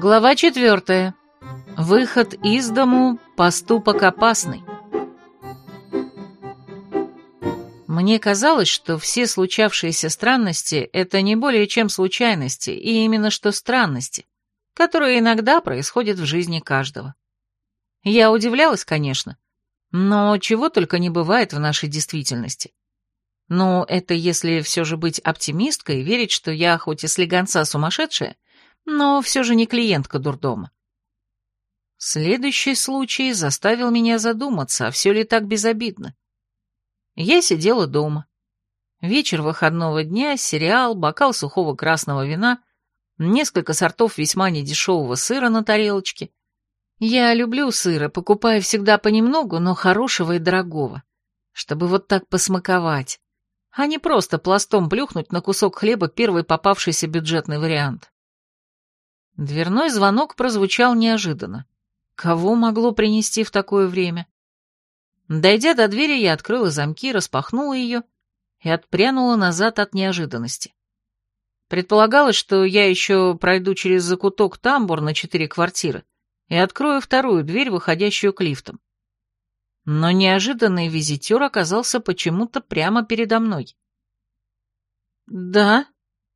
Глава четвертая. Выход из дому – поступок опасный. Мне казалось, что все случавшиеся странности – это не более чем случайности, и именно что странности, которые иногда происходят в жизни каждого. Я удивлялась, конечно, но чего только не бывает в нашей действительности. Ну, это если все же быть оптимисткой и верить, что я хоть и слегонца сумасшедшая – но все же не клиентка дурдома. Следующий случай заставил меня задуматься, а все ли так безобидно. Я сидела дома. Вечер выходного дня, сериал, бокал сухого красного вина, несколько сортов весьма недешевого сыра на тарелочке. Я люблю сыра, покупаю всегда понемногу, но хорошего и дорогого, чтобы вот так посмаковать, а не просто пластом плюхнуть на кусок хлеба первый попавшийся бюджетный вариант. Дверной звонок прозвучал неожиданно. Кого могло принести в такое время? Дойдя до двери, я открыла замки, распахнула ее и отпрянула назад от неожиданности. Предполагалось, что я еще пройду через закуток тамбур на четыре квартиры и открою вторую дверь, выходящую к лифтам. Но неожиданный визитер оказался почему-то прямо передо мной. «Да»,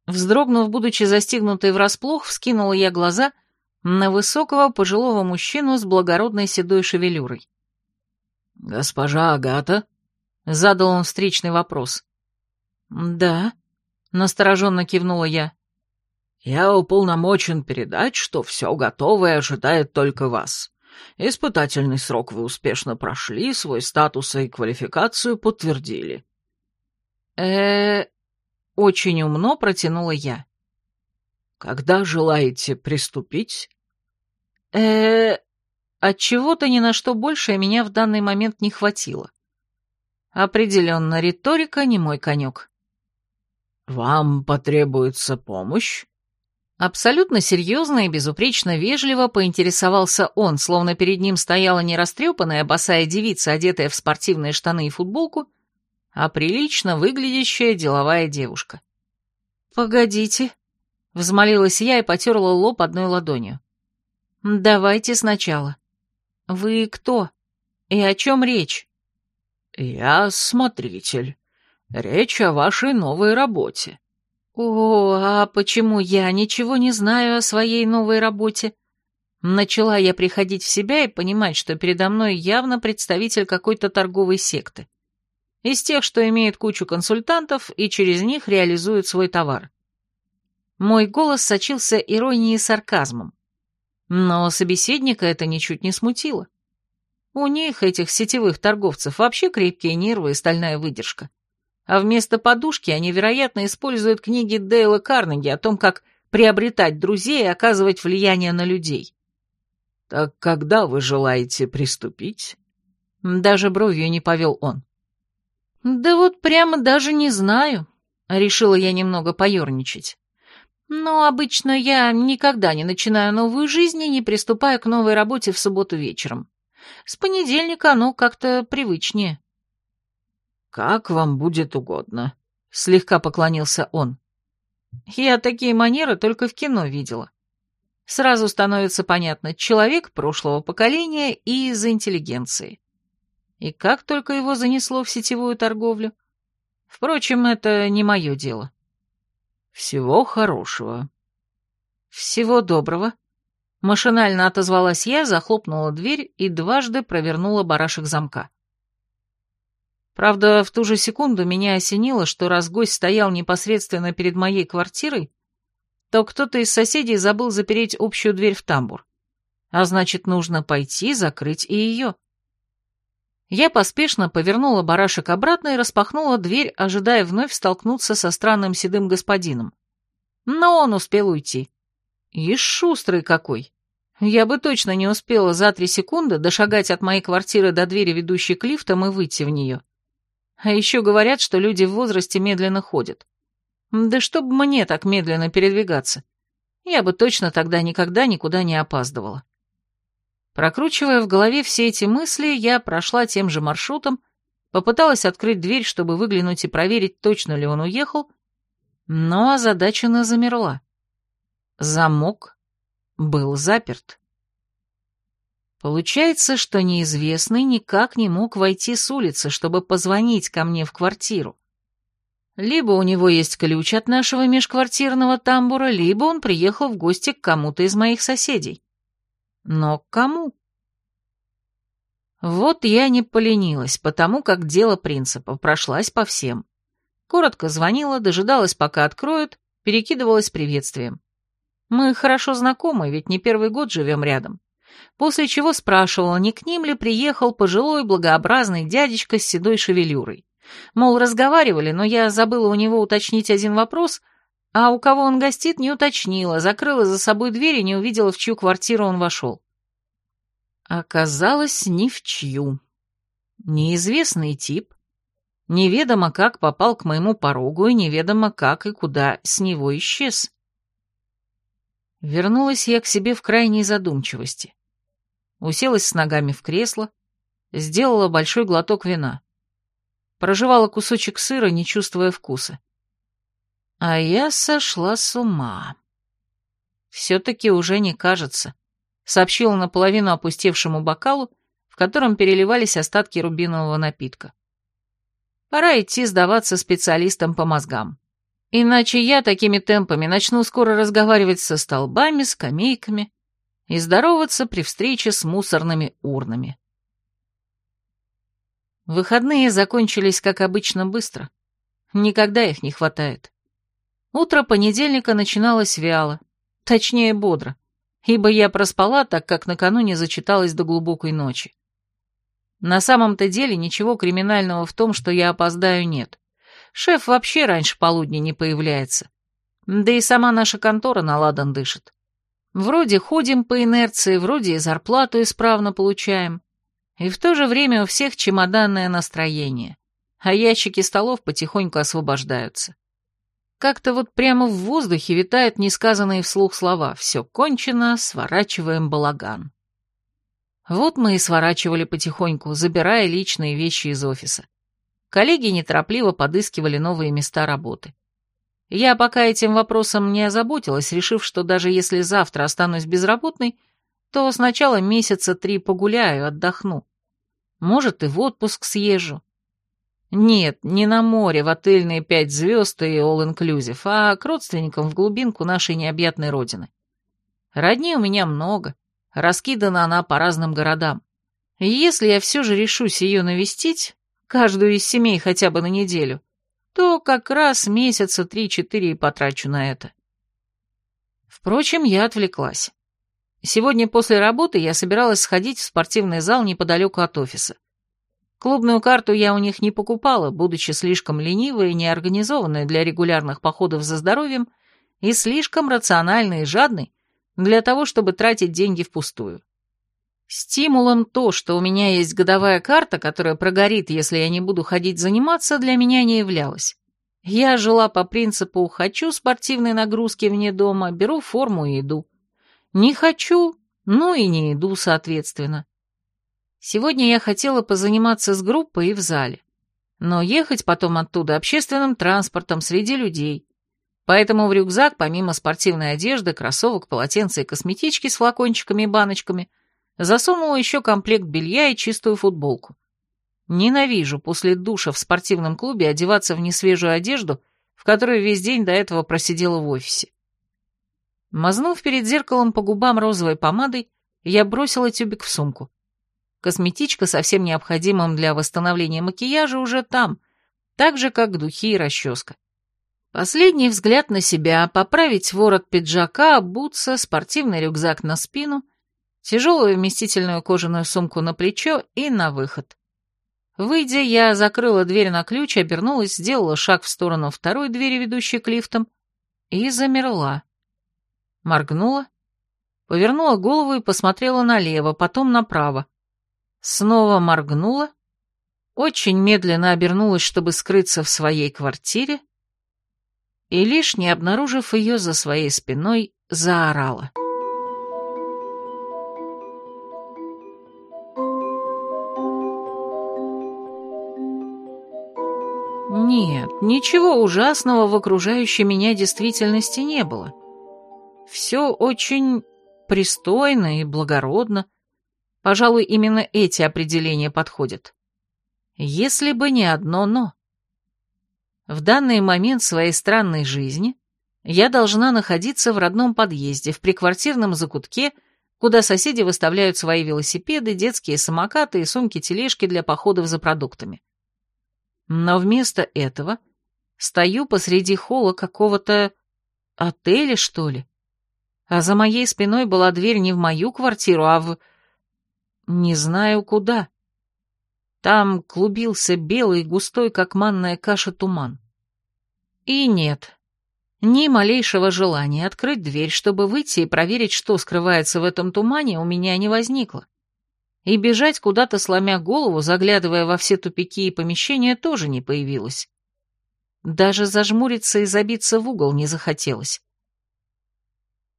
Вздрогнув, будучи застигнутой врасплох, вскинула я глаза на высокого пожилого мужчину с благородной седой шевелюрой. «Госпожа Агата?» — задал он встречный вопрос. «Да», — настороженно кивнула я. «Я уполномочен передать, что все готово и ожидает только вас. Испытательный срок вы успешно прошли, свой статус и квалификацию подтвердили». «Э-э...» Очень умно протянула я. «Когда желаете приступить?» э от чего то ни на что большее меня в данный момент не хватило. Определенно, риторика не мой конек. «Вам потребуется помощь?» Абсолютно серьезно и безупречно вежливо поинтересовался он, словно перед ним стояла не растрепанная босая девица, одетая в спортивные штаны и футболку, а прилично выглядящая деловая девушка. «Погодите», — взмолилась я и потерла лоб одной ладонью. «Давайте сначала. Вы кто? И о чем речь?» «Я смотритель. Речь о вашей новой работе». «О, а почему я ничего не знаю о своей новой работе?» Начала я приходить в себя и понимать, что передо мной явно представитель какой-то торговой секты. Из тех, что имеют кучу консультантов и через них реализуют свой товар. Мой голос сочился иронией и сарказмом. Но собеседника это ничуть не смутило. У них, этих сетевых торговцев, вообще крепкие нервы и стальная выдержка. А вместо подушки они, вероятно, используют книги Дейла Карнеги о том, как приобретать друзей и оказывать влияние на людей. «Так когда вы желаете приступить?» Даже бровью не повел он. «Да вот прямо даже не знаю», — решила я немного поерничать. «Но обычно я никогда не начинаю новую жизнь и не приступаю к новой работе в субботу вечером. С понедельника оно как-то привычнее». «Как вам будет угодно», — слегка поклонился он. «Я такие манеры только в кино видела. Сразу становится понятно, человек прошлого поколения и из интеллигенции. И как только его занесло в сетевую торговлю? Впрочем, это не мое дело. Всего хорошего. Всего доброго. Машинально отозвалась я, захлопнула дверь и дважды провернула барашек замка. Правда, в ту же секунду меня осенило, что раз гость стоял непосредственно перед моей квартирой, то кто-то из соседей забыл запереть общую дверь в тамбур. А значит, нужно пойти закрыть и ее. Я поспешно повернула барашек обратно и распахнула дверь, ожидая вновь столкнуться со странным седым господином. Но он успел уйти. И шустрый какой. Я бы точно не успела за три секунды дошагать от моей квартиры до двери, ведущей к лифтам, и выйти в нее. А еще говорят, что люди в возрасте медленно ходят. Да чтоб мне так медленно передвигаться. Я бы точно тогда никогда никуда не опаздывала. Прокручивая в голове все эти мысли, я прошла тем же маршрутом, попыталась открыть дверь, чтобы выглянуть и проверить, точно ли он уехал, но озадаченно замерла. Замок был заперт. Получается, что неизвестный никак не мог войти с улицы, чтобы позвонить ко мне в квартиру. Либо у него есть ключ от нашего межквартирного тамбура, либо он приехал в гости к кому-то из моих соседей. Но к кому? Вот я не поленилась, потому как дело принципа, прошлась по всем. Коротко звонила, дожидалась, пока откроют, перекидывалась приветствием. Мы хорошо знакомы, ведь не первый год живем рядом. После чего спрашивала, не к ним ли приехал пожилой благообразный дядечка с седой шевелюрой. Мол, разговаривали, но я забыла у него уточнить один вопрос, а у кого он гостит, не уточнила, закрыла за собой дверь и не увидела, в чью квартиру он вошел. Оказалось, ни в чью. Неизвестный тип, неведомо как попал к моему порогу и неведомо как и куда с него исчез. Вернулась я к себе в крайней задумчивости. Уселась с ногами в кресло, сделала большой глоток вина. Прожевала кусочек сыра, не чувствуя вкуса. А я сошла с ума. Все-таки уже не кажется, сообщила наполовину опустевшему бокалу, в котором переливались остатки рубинового напитка. Пора идти сдаваться специалистам по мозгам. Иначе я такими темпами начну скоро разговаривать со столбами, скамейками и здороваться при встрече с мусорными урнами. Выходные закончились, как обычно, быстро. Никогда их не хватает. Утро понедельника начиналось вяло, точнее бодро, ибо я проспала, так как накануне зачиталась до глубокой ночи. На самом-то деле ничего криминального в том, что я опоздаю, нет. Шеф вообще раньше полудня не появляется. Да и сама наша контора на ладан дышит. Вроде ходим по инерции, вроде и зарплату исправно получаем. И в то же время у всех чемоданное настроение, а ящики столов потихоньку освобождаются. Как-то вот прямо в воздухе витают несказанные вслух слова «все кончено, сворачиваем балаган». Вот мы и сворачивали потихоньку, забирая личные вещи из офиса. Коллеги неторопливо подыскивали новые места работы. Я пока этим вопросом не озаботилась, решив, что даже если завтра останусь безработной, то сначала месяца три погуляю, отдохну. Может, и в отпуск съезжу. Нет, не на море, в отельные пять звезд и all-inclusive, а к родственникам в глубинку нашей необъятной родины. Родни у меня много, раскидана она по разным городам. Если я все же решусь ее навестить, каждую из семей хотя бы на неделю, то как раз месяца три-четыре и потрачу на это. Впрочем, я отвлеклась. Сегодня после работы я собиралась сходить в спортивный зал неподалеку от офиса. Клубную карту я у них не покупала, будучи слишком ленивой и неорганизованной для регулярных походов за здоровьем и слишком рациональной и жадной для того, чтобы тратить деньги впустую. Стимулом то, что у меня есть годовая карта, которая прогорит, если я не буду ходить заниматься, для меня не являлось. Я жила по принципу «хочу спортивной нагрузки вне дома, беру форму и иду». Не хочу, ну и не иду, соответственно. Сегодня я хотела позаниматься с группой и в зале. Но ехать потом оттуда общественным транспортом среди людей. Поэтому в рюкзак, помимо спортивной одежды, кроссовок, полотенца и косметички с флакончиками и баночками – Засунула еще комплект белья и чистую футболку. Ненавижу после душа в спортивном клубе одеваться в несвежую одежду, в которой весь день до этого просидела в офисе. Мазнув перед зеркалом по губам розовой помадой, я бросила тюбик в сумку. Косметичка со всем необходимым для восстановления макияжа уже там, так же, как духи и расческа. Последний взгляд на себя, поправить ворот пиджака, обуться, спортивный рюкзак на спину — тяжелую вместительную кожаную сумку на плечо и на выход. Выйдя, я закрыла дверь на ключ, обернулась, сделала шаг в сторону второй двери, ведущей к лифтам, и замерла. Моргнула, повернула голову и посмотрела налево, потом направо. Снова моргнула, очень медленно обернулась, чтобы скрыться в своей квартире, и лишь не обнаружив ее за своей спиной, заорала. Нет, ничего ужасного в окружающей меня действительности не было. Все очень пристойно и благородно. Пожалуй, именно эти определения подходят. Если бы не одно «но». В данный момент своей странной жизни я должна находиться в родном подъезде, в приквартирном закутке, куда соседи выставляют свои велосипеды, детские самокаты и сумки-тележки для походов за продуктами. Но вместо этого стою посреди холла какого-то отеля, что ли. А за моей спиной была дверь не в мою квартиру, а в... Не знаю куда. Там клубился белый, густой, как манная каша, туман. И нет, ни малейшего желания открыть дверь, чтобы выйти и проверить, что скрывается в этом тумане, у меня не возникло. И бежать куда-то, сломя голову, заглядывая во все тупики и помещения, тоже не появилось. Даже зажмуриться и забиться в угол не захотелось.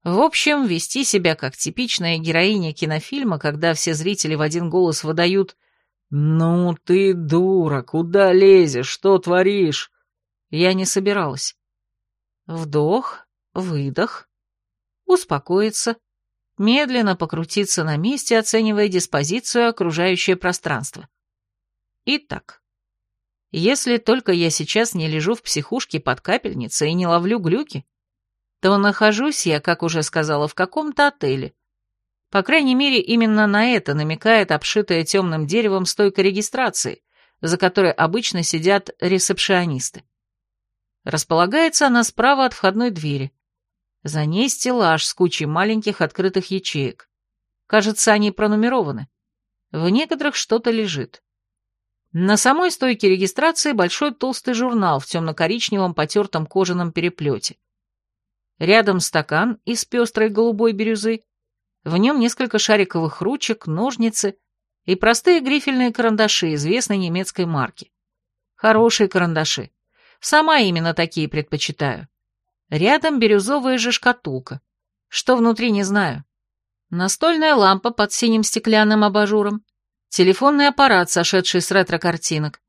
В общем, вести себя как типичная героиня кинофильма, когда все зрители в один голос выдают «Ну ты дура, куда лезешь, что творишь?» Я не собиралась. Вдох, выдох, успокоиться, медленно покрутиться на месте, оценивая диспозицию окружающее пространство. Итак, если только я сейчас не лежу в психушке под капельницей и не ловлю глюки, то нахожусь я, как уже сказала, в каком-то отеле, по крайней мере, именно на это намекает обшитая темным деревом стойка регистрации, за которой обычно сидят ресепшионисты. Располагается она справа от входной двери. За ней стеллаж с кучей маленьких открытых ячеек. Кажется, они пронумерованы. В некоторых что-то лежит. На самой стойке регистрации большой толстый журнал в темно-коричневом потертом кожаном переплете. Рядом стакан из пестрой голубой бирюзы, в нем несколько шариковых ручек, ножницы и простые грифельные карандаши известной немецкой марки. Хорошие карандаши. Сама именно такие предпочитаю. Рядом бирюзовая же шкатулка. Что внутри, не знаю. Настольная лампа под синим стеклянным абажуром. Телефонный аппарат, сошедший с ретро-картинок.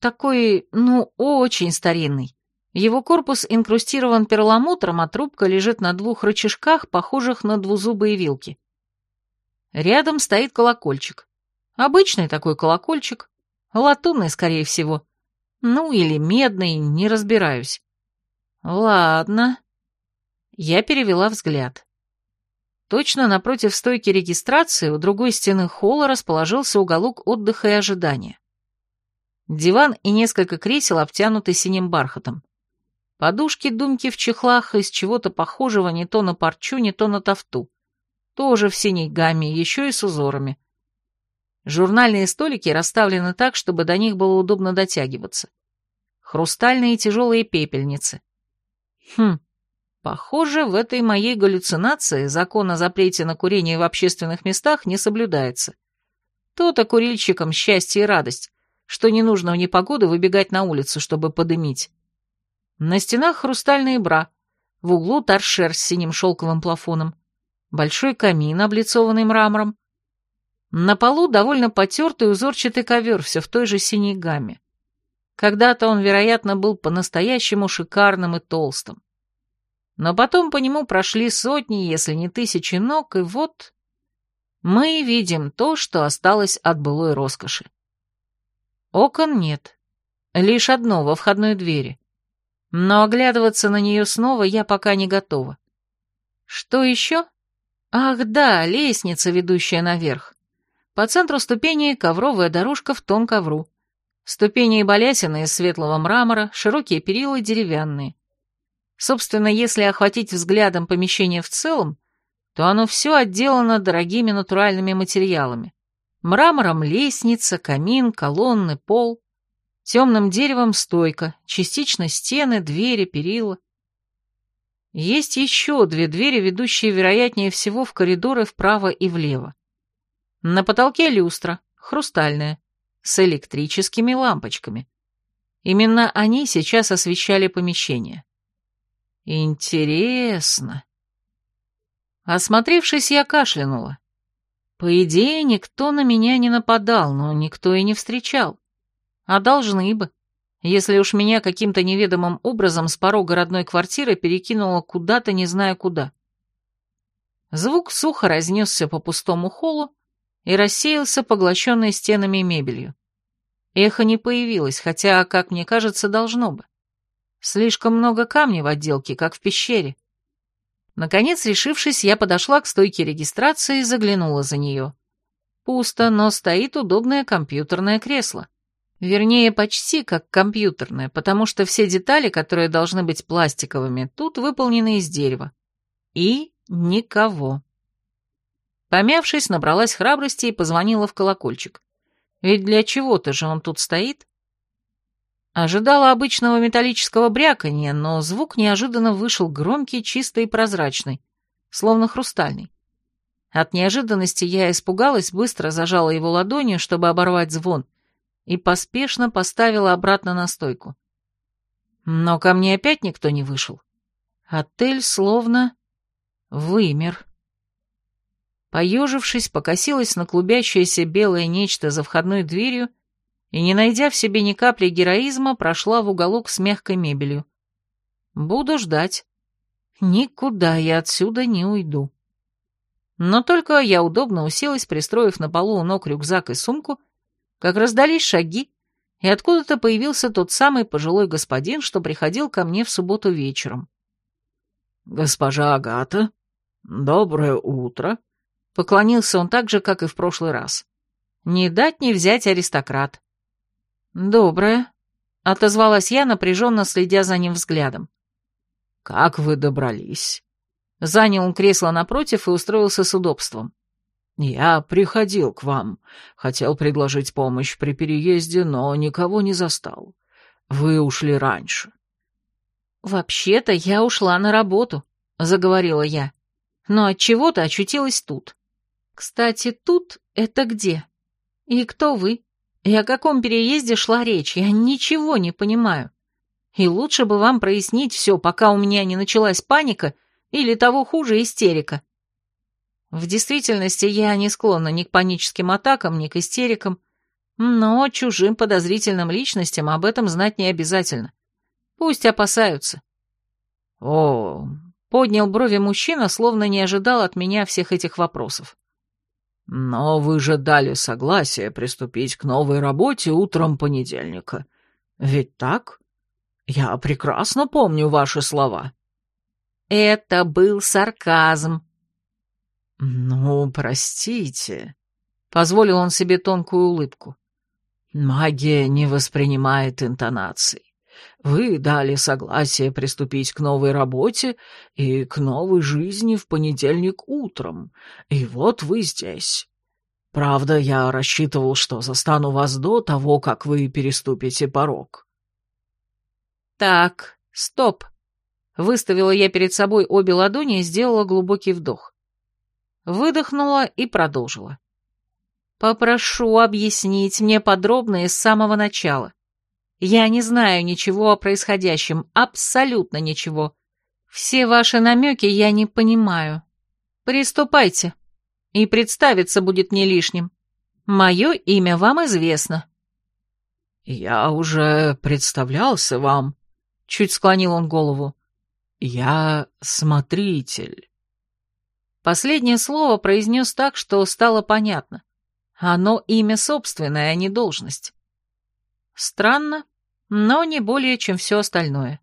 Такой, ну, очень старинный. Его корпус инкрустирован перламутром, а трубка лежит на двух рычажках, похожих на двузубые вилки. Рядом стоит колокольчик. Обычный такой колокольчик. Латунный, скорее всего. Ну, или медный, не разбираюсь. Ладно. Я перевела взгляд. Точно напротив стойки регистрации у другой стены холла расположился уголок отдыха и ожидания. Диван и несколько кресел обтянуты синим бархатом. Подушки-думки в чехлах из чего-то похожего не то на парчу, не то на тафту. Тоже в синей гамме, еще и с узорами. Журнальные столики расставлены так, чтобы до них было удобно дотягиваться. Хрустальные тяжелые пепельницы. Хм, похоже, в этой моей галлюцинации закон о запрете на курение в общественных местах не соблюдается. То-то курильщикам счастье и радость, что не нужно в непогоду выбегать на улицу, чтобы подымить. На стенах хрустальные бра, в углу торшер с синим шелковым плафоном, большой камин, облицованный мрамором. На полу довольно потертый узорчатый ковер, все в той же синей гамме. Когда-то он, вероятно, был по-настоящему шикарным и толстым. Но потом по нему прошли сотни, если не тысячи ног, и вот мы видим то, что осталось от былой роскоши. Окон нет, лишь одно во входной двери но оглядываться на нее снова я пока не готова. Что еще? Ах да, лестница, ведущая наверх. По центру ступени ковровая дорожка в тон ковру. Ступени и балясины из светлого мрамора, широкие перила деревянные. Собственно, если охватить взглядом помещение в целом, то оно все отделано дорогими натуральными материалами. Мрамором лестница, камин, колонны, пол. Темным деревом стойка, частично стены, двери, перила. Есть еще две двери, ведущие, вероятнее всего, в коридоры вправо и влево. На потолке люстра, хрустальная, с электрическими лампочками. Именно они сейчас освещали помещение. Интересно. Осмотревшись, я кашлянула. По идее, никто на меня не нападал, но никто и не встречал. А должны бы, если уж меня каким-то неведомым образом с порога родной квартиры перекинуло куда-то не зная куда. Звук сухо разнесся по пустому холлу и рассеялся поглощенной стенами и мебелью. Эхо не появилось, хотя, как мне кажется, должно бы. Слишком много камней в отделке, как в пещере. Наконец, решившись, я подошла к стойке регистрации и заглянула за нее. Пусто, но стоит удобное компьютерное кресло. Вернее, почти как компьютерное, потому что все детали, которые должны быть пластиковыми, тут выполнены из дерева. И никого. Помявшись, набралась храбрости и позвонила в колокольчик. Ведь для чего-то же он тут стоит. Ожидала обычного металлического бряканья, но звук неожиданно вышел громкий, чистый и прозрачный, словно хрустальный. От неожиданности я испугалась, быстро зажала его ладонью, чтобы оборвать звон, и поспешно поставила обратно на стойку. Но ко мне опять никто не вышел. Отель словно вымер. Поежившись, покосилась на клубящееся белое нечто за входной дверью и, не найдя в себе ни капли героизма, прошла в уголок с мягкой мебелью. Буду ждать. Никуда я отсюда не уйду. Но только я удобно уселась, пристроив на полу у ног рюкзак и сумку, как раздались шаги, и откуда-то появился тот самый пожилой господин, что приходил ко мне в субботу вечером. «Госпожа Агата, доброе утро», — поклонился он так же, как и в прошлый раз. «Не дать не взять аристократ». «Доброе», — отозвалась я, напряженно следя за ним взглядом. «Как вы добрались?» Занял он кресло напротив и устроился с удобством. «Я приходил к вам, хотел предложить помощь при переезде, но никого не застал. Вы ушли раньше». «Вообще-то я ушла на работу», — заговорила я. «Но от чего то очутилась тут. Кстати, тут — это где? И кто вы?» И о каком переезде шла речь, я ничего не понимаю. И лучше бы вам прояснить все, пока у меня не началась паника или того хуже истерика. В действительности я не склонна ни к паническим атакам, ни к истерикам, но чужим подозрительным личностям об этом знать не обязательно. Пусть опасаются. О, поднял брови мужчина, словно не ожидал от меня всех этих вопросов. Но вы же дали согласие приступить к новой работе утром понедельника. Ведь так? Я прекрасно помню ваши слова. Это был сарказм. Ну, простите. Позволил он себе тонкую улыбку. Магия не воспринимает интонаций. Вы дали согласие приступить к новой работе и к новой жизни в понедельник утром, и вот вы здесь. Правда, я рассчитывал, что застану вас до того, как вы переступите порог. Так, стоп. Выставила я перед собой обе ладони и сделала глубокий вдох. Выдохнула и продолжила. Попрошу объяснить мне подробно и с самого начала. Я не знаю ничего о происходящем, абсолютно ничего. Все ваши намеки я не понимаю. Приступайте. И представиться будет не лишним. Мое имя вам известно». «Я уже представлялся вам», — чуть склонил он голову. «Я смотритель». Последнее слово произнес так, что стало понятно. Оно имя собственное, а не должность. Странно, но не более, чем все остальное.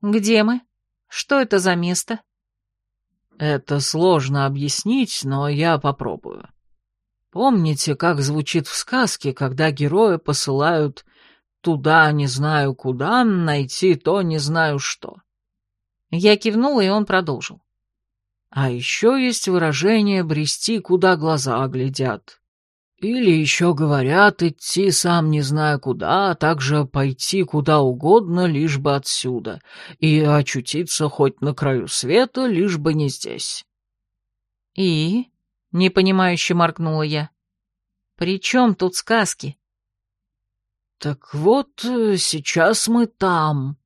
«Где мы? Что это за место?» «Это сложно объяснить, но я попробую. Помните, как звучит в сказке, когда героя посылают туда не знаю куда, найти то не знаю что?» Я кивнула, и он продолжил. «А еще есть выражение «брести, куда глаза глядят». Или еще говорят идти сам не знаю куда, а также пойти куда угодно, лишь бы отсюда, и очутиться хоть на краю света, лишь бы не здесь. И? Непонимающе моргнула я. При чем тут сказки? Так вот, сейчас мы там.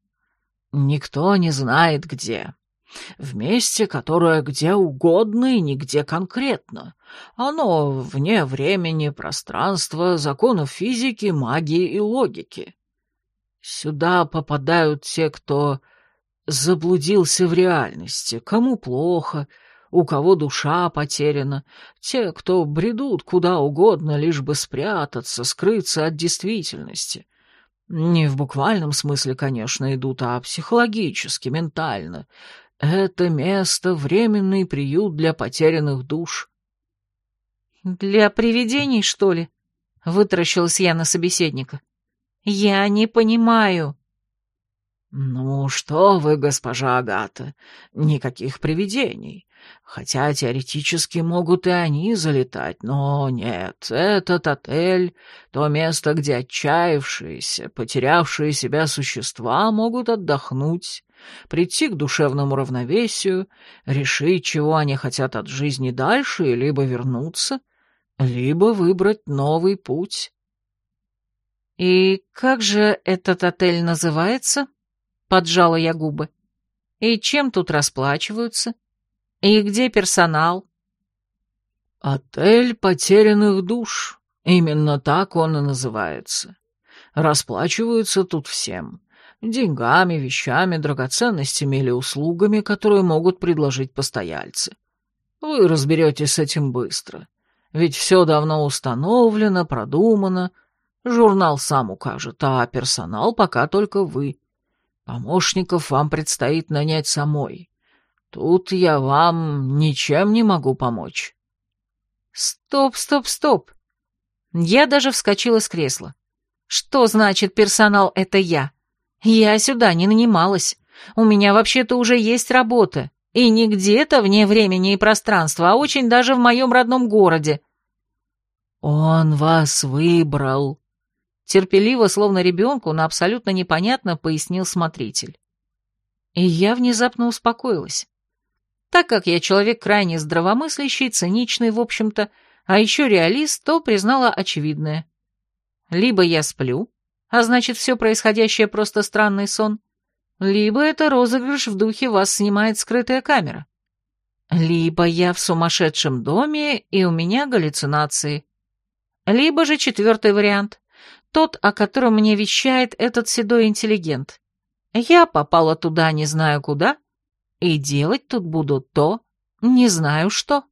Никто не знает где. В месте, которое где угодно и нигде конкретно. Оно вне времени, пространства, законов физики, магии и логики. Сюда попадают те, кто заблудился в реальности, кому плохо, у кого душа потеряна, те, кто бредут куда угодно, лишь бы спрятаться, скрыться от действительности. Не в буквальном смысле, конечно, идут, а психологически, ментально. Это место — временный приют для потерянных душ. «Для привидений, что ли?» — вытаращилась я на собеседника. «Я не понимаю». «Ну что вы, госпожа Агата, никаких привидений. Хотя теоретически могут и они залетать, но нет, этот отель — то место, где отчаявшиеся, потерявшие себя существа могут отдохнуть, прийти к душевному равновесию, решить, чего они хотят от жизни дальше, либо вернуться, либо выбрать новый путь». «И как же этот отель называется?» Поджала я губы. И чем тут расплачиваются? И где персонал? Отель потерянных душ. Именно так он и называется. Расплачиваются тут всем. Деньгами, вещами, драгоценностями или услугами, которые могут предложить постояльцы. Вы разберетесь с этим быстро. Ведь все давно установлено, продумано. Журнал сам укажет, а персонал пока только вы. Помощников вам предстоит нанять самой. Тут я вам ничем не могу помочь. Стоп, стоп, стоп. Я даже вскочила с кресла. Что значит персонал — это я? Я сюда не нанималась. У меня вообще-то уже есть работа. И не где-то вне времени и пространства, а очень даже в моем родном городе. Он вас выбрал, терпеливо, словно ребенку, но абсолютно непонятно пояснил смотритель. И я внезапно успокоилась. Так как я человек крайне здравомыслящий, циничный, в общем-то, а еще реалист, то признала очевидное. Либо я сплю, а значит, все происходящее просто странный сон, либо это розыгрыш в духе вас снимает скрытая камера. Либо я в сумасшедшем доме, и у меня галлюцинации. Либо же четвертый вариант. Тот, о котором мне вещает этот седой интеллигент. Я попала туда не знаю куда, и делать тут буду то, не знаю что.